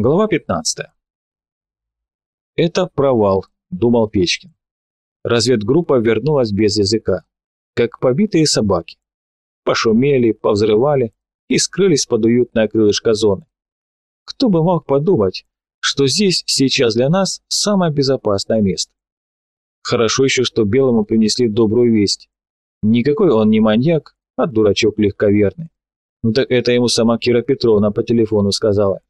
Глава 15. «Это провал», — думал Печкин. Разведгруппа вернулась без языка, как побитые собаки. Пошумели, повзрывали и скрылись под уютное крылышко зоны. Кто бы мог подумать, что здесь сейчас для нас самое безопасное место. Хорошо еще, что Белому принесли добрую весть. Никакой он не маньяк, а дурачок легковерный. Ну так это ему сама Кира Петровна по телефону сказала.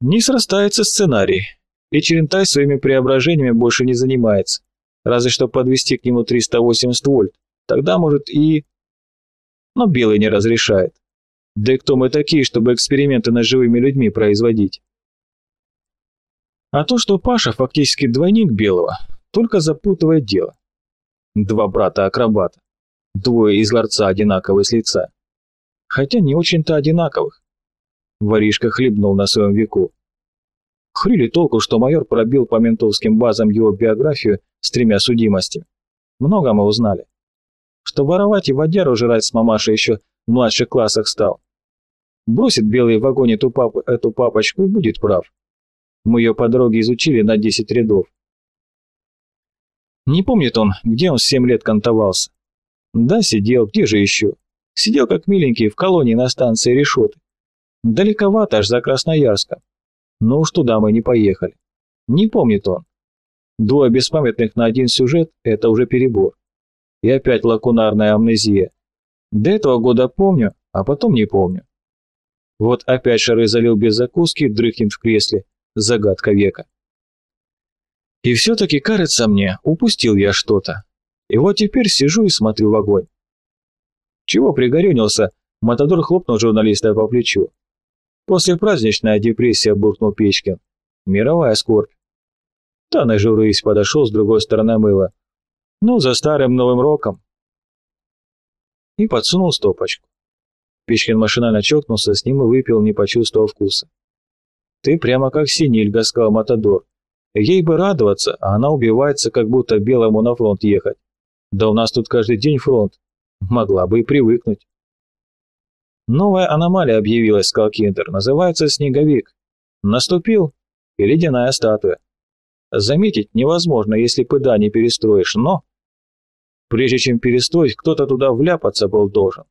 Не срастается сценарий, и Черентай своими преображениями больше не занимается, разве что подвести к нему 380 вольт, тогда может и... Но Белый не разрешает. Да и кто мы такие, чтобы эксперименты над живыми людьми производить? А то, что Паша фактически двойник Белого, только запутывает дело. Два брата-акробата. Двое из ларца одинаковые с лица. Хотя не очень-то одинаковых. Воришка хлебнул на своем веку. Хрили толку, что майор пробил по ментовским базам его биографию с тремя судимостями. Много мы узнали. Что воровать и водяру жрать с мамашей еще в младших классах стал. Бросит белый в вагоне эту, пап эту папочку и будет прав. Мы ее по дороге изучили на 10 рядов. Не помнит он, где он с 7 лет кантовался. Да, сидел, где же еще? Сидел как миленький в колонии на станции Решеты. Далековато аж за Красноярском. Но уж туда мы не поехали. Не помнит он. Двое беспамятных на один сюжет – это уже перебор. И опять лакунарная амнезия. До этого года помню, а потом не помню. Вот опять шары залил без закуски, дрыхнет в кресле. Загадка века. И все-таки, кажется мне, упустил я что-то. И вот теперь сижу и смотрю в огонь. Чего пригорюнился? Матадор хлопнул журналиста по плечу. После праздничная депрессия, буркнул Печкин. Мировая скорбь. Да нажурысь, подошел с другой стороны мыла. Ну, за старым новым роком. И подсунул стопочку. Печкин машинально чокнулся с ним и выпил, не почувствовав вкуса. «Ты прямо как синильга», — сказал Матадор. «Ей бы радоваться, а она убивается, как будто белому на фронт ехать. Да у нас тут каждый день фронт. Могла бы и привыкнуть». «Новая аномалия объявилась», — сказал Кинтер. «Называется снеговик. Наступил и ледяная статуя. Заметить невозможно, если пыда не перестроишь, но...» Прежде чем перестроить, кто-то туда вляпаться был должен.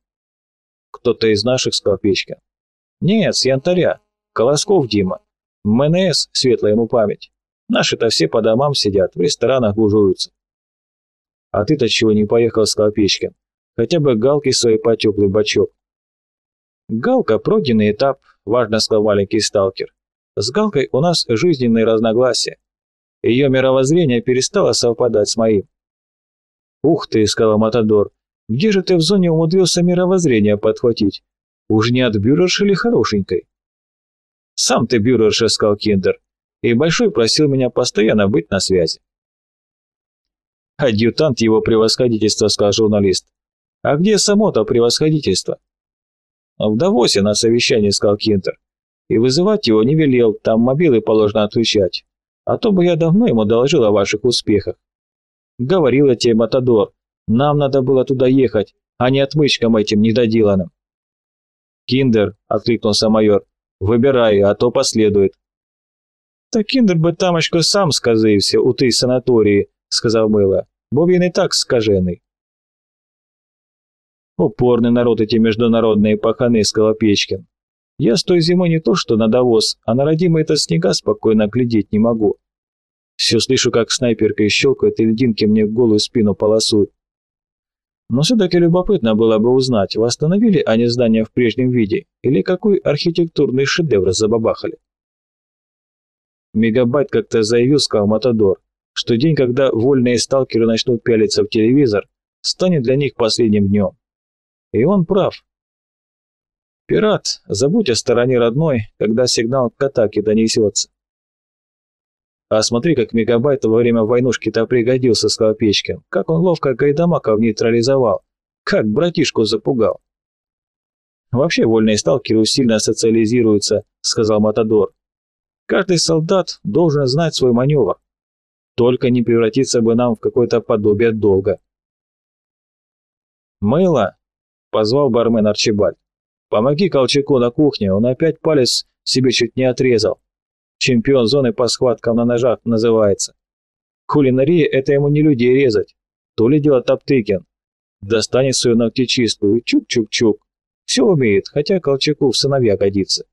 «Кто-то из наших», — сказал Печка. «Нет, с янтаря. Колосков Дима. МНС, светлая ему память. Наши-то все по домам сидят, в ресторанах гужуются». «А ты-то чего не поехал», — сказал Печкин. «Хотя бы галки свои по теплый бачок». «Галка – пройденный этап», – важно сказал маленький сталкер. «С Галкой у нас жизненные разногласия. Ее мировоззрение перестало совпадать с моим». «Ух ты», – сказал Матадор, – «где же ты в зоне умудрился мировоззрение подхватить? Уж не от бюрерши или хорошенькой?» «Сам ты бюрерша», – сказал Киндер, и Большой просил меня постоянно быть на связи. «Адъютант его превосходительства», – сказал журналист. «А где само-то превосходительство?» «В Давосе на совещании», — сказал Кинтер. «И вызывать его не велел, там мобилы положено отключать. А то бы я давно ему доложил о ваших успехах». «Говорил я тебе, Матадор, нам надо было туда ехать, а не отмычкам этим недоделанным». «Киндер», — откликнулся майор, — «выбирай, а то последует». «Так Киндер бы тамочку сам сказився у той санаторії», — сказав Мила, — «бо він і так скажений». Упорный народ эти международные паханы, сказал Печкин. Я с той зимой не то что на довоз, а на родимые это снега спокойно глядеть не могу. Все слышу, как снайперкой щелкает и льдинки мне голую спину полосуют. Но все-таки любопытно было бы узнать, восстановили они здание в прежнем виде или какой архитектурный шедевр забабахали. Мегабайт как-то заявил, сказал Матадор, что день, когда вольные сталкеры начнут пялиться в телевизор, станет для них последним днем. И он прав. Пират, забудь о стороне родной, когда сигнал к атаке донесется. А смотри, как Мегабайт во время войнушки-то пригодился, сказал Печкин. Как он ловко Гайдамаков нейтрализовал. Как братишку запугал. Вообще вольные сталкеры сильно социализируются, сказал Матадор. Каждый солдат должен знать свой маневр. Только не превратиться бы нам в какое-то подобие долга. Мыло, позвал бармен Арчибальд. «Помоги Колчаку на кухне, он опять палец себе чуть не отрезал. Чемпион зоны по схваткам на ножах называется. Кулинария — это ему не людей резать. То ли дело Топтыкин. Достанет свою ногтечистку и чук-чук-чук. Все умеет, хотя Колчаку в сыновья годится.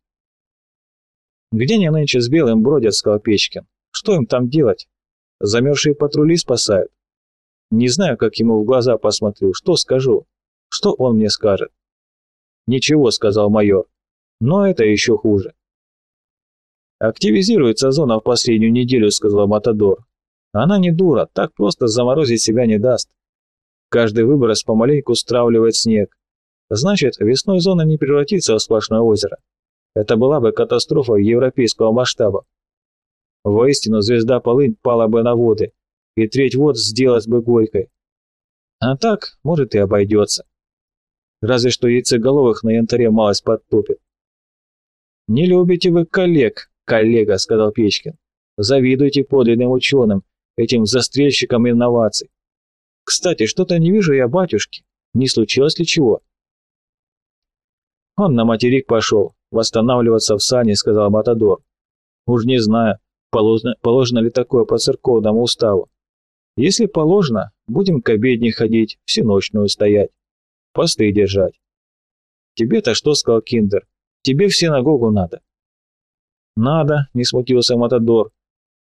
«Где они нынче с белым бродят?» — сказал Печкин. «Что им там делать? Замерзшие патрули спасают?» Не знаю, как ему в глаза посмотрю, что скажу. Что он мне скажет? «Ничего», — сказал майор. «Но это еще хуже». «Активизируется зона в последнюю неделю», — сказал Матадор. «Она не дура, так просто заморозить себя не даст. Каждый выброс помаленьку стравливает снег. Значит, весной зона не превратится в сплошное озеро. Это была бы катастрофа европейского масштаба. Воистину, звезда полынь пала бы на воды, и треть вод сделалась бы горькой. А так, может, и обойдется. Разве что яйцеголовых на янтаре малость подтопит. «Не любите вы коллег, коллега», — сказал Печкин. «Завидуйте подлинным ученым, этим застрельщикам инноваций. Кстати, что-то не вижу я батюшки. Не случилось ли чего?» «Он на материк пошел, восстанавливаться в сане», — сказал Матадор. «Уж не знаю, положено, положено ли такое по церковному уставу. Если положено, будем к обедне ходить, всеночную стоять, посты держать. Тебе-то что, сказал Киндер, тебе в синагогу надо. Надо, не смутился Матадор,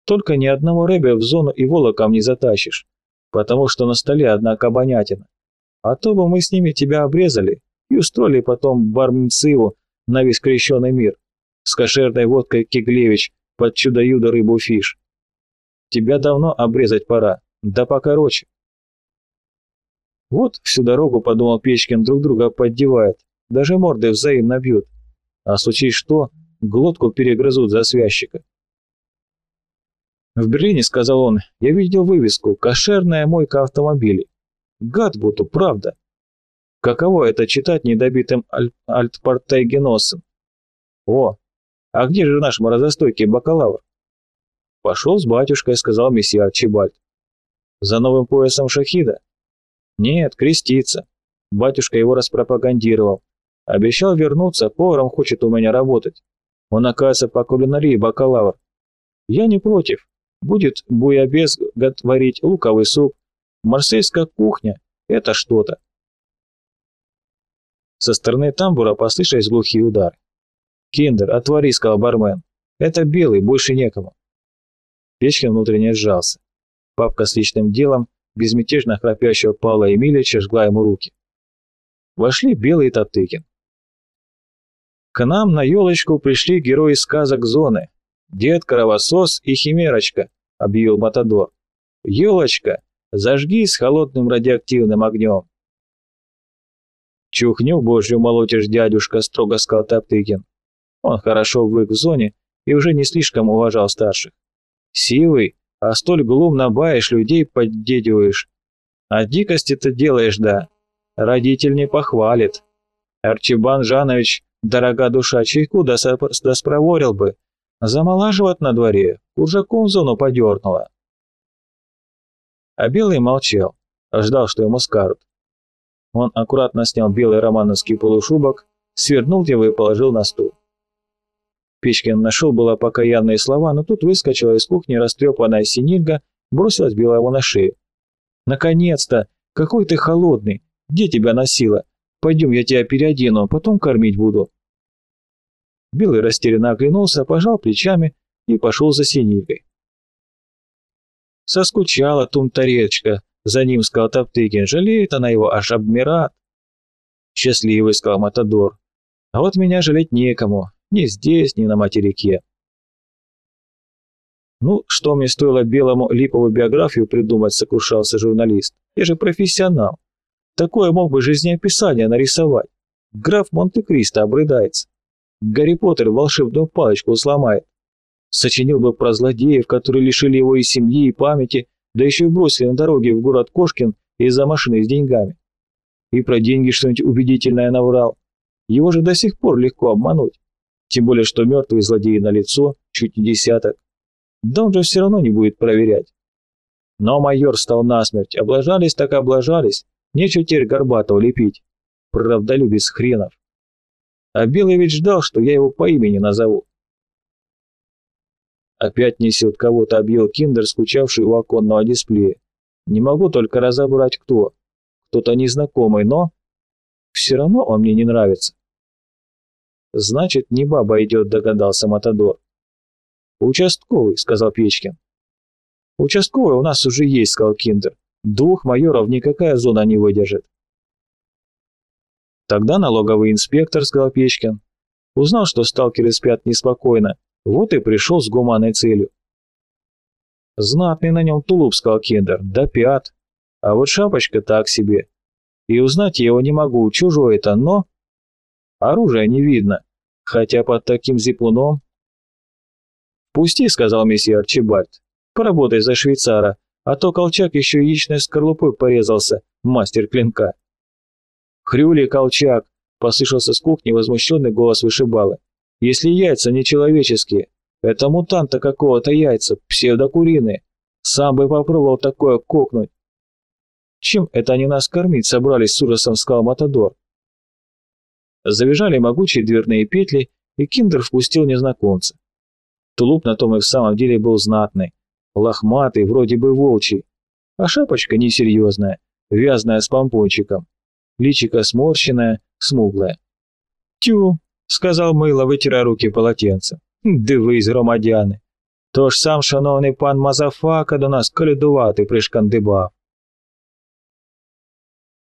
только ни одного рэбя в зону и волоком не затащишь, потому что на столе одна кабанятина. А то бы мы с ними тебя обрезали и устроили потом бармциву на весь крещеный мир с кошерной водкой Киглевич под чудо-юдо рыбу фиш. Тебя давно обрезать пора, да покороче. Вот всю дорогу, подумал Печкин, друг друга поддевает, даже морды взаимно бьют. А случись что, глотку перегрызут за связчика. В Берлине, сказал он, я видел вывеску «Кошерная мойка автомобилей». Гад буду, правда. Каково это читать недобитым аль альтпортегеносом? О, а где же наш морозостойкий бакалавр? Пошел с батюшкой, сказал месье Арчибальд. За новым поясом шахида? Нет, креститься. Батюшка его распропагандировал. Обещал вернуться, поваром хочет у меня работать. Он, оказывается, по кулинарии бакалавр. Я не против. Будет буябес готовить луковый суп. Марсельская кухня – это что-то. Со стороны тамбура послышались глухие удары. «Киндер, отвори», – сказал бармен. «Это белый, больше некому». Печкин внутренне сжался. Папка с личным делом безмятежно храпящего Павла Эмильевича жгла ему руки. Вошли Белый и Топтыкин. К нам на елочку пришли герои сказок зоны. Дед Кровосос и Химерочка, объявил Матадор. Елочка, зажги с холодным радиоактивным огнем. Чухню божью молотишь, дядюшка, строго сказал Топтыкин. Он хорошо ввык в зоне и уже не слишком уважал старших. Сивый, а столь глумно баешь, людей поддедиваешь. А дикости ты делаешь, да. Родитель не похвалит. Арчибан Жанович, дорога душа, чайку да, да спроворил бы. Замолаживать на дворе, куржаком зону подернула. А Белый молчал, ждал, что ему скажут. Он аккуратно снял белый романовский полушубок, свернул его и положил на стул. Печкин нашел было покаянные слова, но тут выскочила из кухни растрепанная синильга, бросилась Белому на шею. «Наконец-то! Какой ты холодный! Где тебя носила? Пойдем, я тебя переодену, потом кормить буду». Белый растерянно оглянулся, пожал плечами и пошел за синильгой. Соскучала тумтаречка, за ним сказал Топтыгин, жалеет она его, аж обмират. Счастливый, сказал Матадор. А вот меня жалеть некому, ни здесь, ни на материке. «Ну, что мне стоило белому липовую биографию придумать?» – сокрушался журналист. «Я же профессионал. Такое мог бы жизнеописание нарисовать. Граф Монте-Кристо обрыдается. Гарри Поттер волшебную палочку сломает. Сочинил бы про злодеев, которые лишили его и семьи, и памяти, да еще и бросили на дороге в город Кошкин из-за машины с деньгами. И про деньги что-нибудь убедительное наврал. Его же до сих пор легко обмануть. Тем более, что мертвые злодеи на лицо, чуть не десяток. Да он же все равно не будет проверять. Но майор стал насмерть. Облажались так облажались. Нечего теперь Горбатого лепить. Правдолюбец хренов. А Белый ведь ждал, что я его по имени назову. Опять несет кого-то, объел Киндер, скучавший у оконного дисплея. Не могу только разобрать, кто. Кто-то незнакомый, но... Все равно он мне не нравится. Значит, не баба идет, догадался Матадор. «Участковый», — сказал Печкин. «Участковый у нас уже есть», — сказал Киндер. «Двух майоров никакая зона не выдержит». «Тогда налоговый инспектор», — сказал Печкин. Узнал, что сталкеры спят неспокойно, вот и пришел с гуманной целью. Знатный на нем тулуп, сказал Кендер, да пят. А вот шапочка так себе. И узнать я его не могу, чужой это, но... Оружия не видно, хотя под таким зипуном... «Пусти», — сказал месье Арчибальд, — «поработай за швейцара, а то колчак еще яичной скорлупой порезался, мастер клинка». «Хрюли, колчак!» — послышался с кухни возмущенный голос вышибалы. Если яйца не человеческие, это мутанта какого-то яйца, псевдокуриные. Сам бы попробовал такое кокнуть. Чем это они нас кормить собрались с ужасом, сказал Матадор. Завизжали могучие дверные петли, и Киндер впустил незнакомца. Тулуп на том и в самом деле был знатный, лохматый, вроде бы волчий, а шапочка несерьезная, вязаная с помпончиком, личико сморщенное, смуглое. «Тю!» сказал Мыло, вытирая руки полотенцем. Дивись, громадяни. То ж сам шановний пан Мазафака до нас колядувати пришкандибав.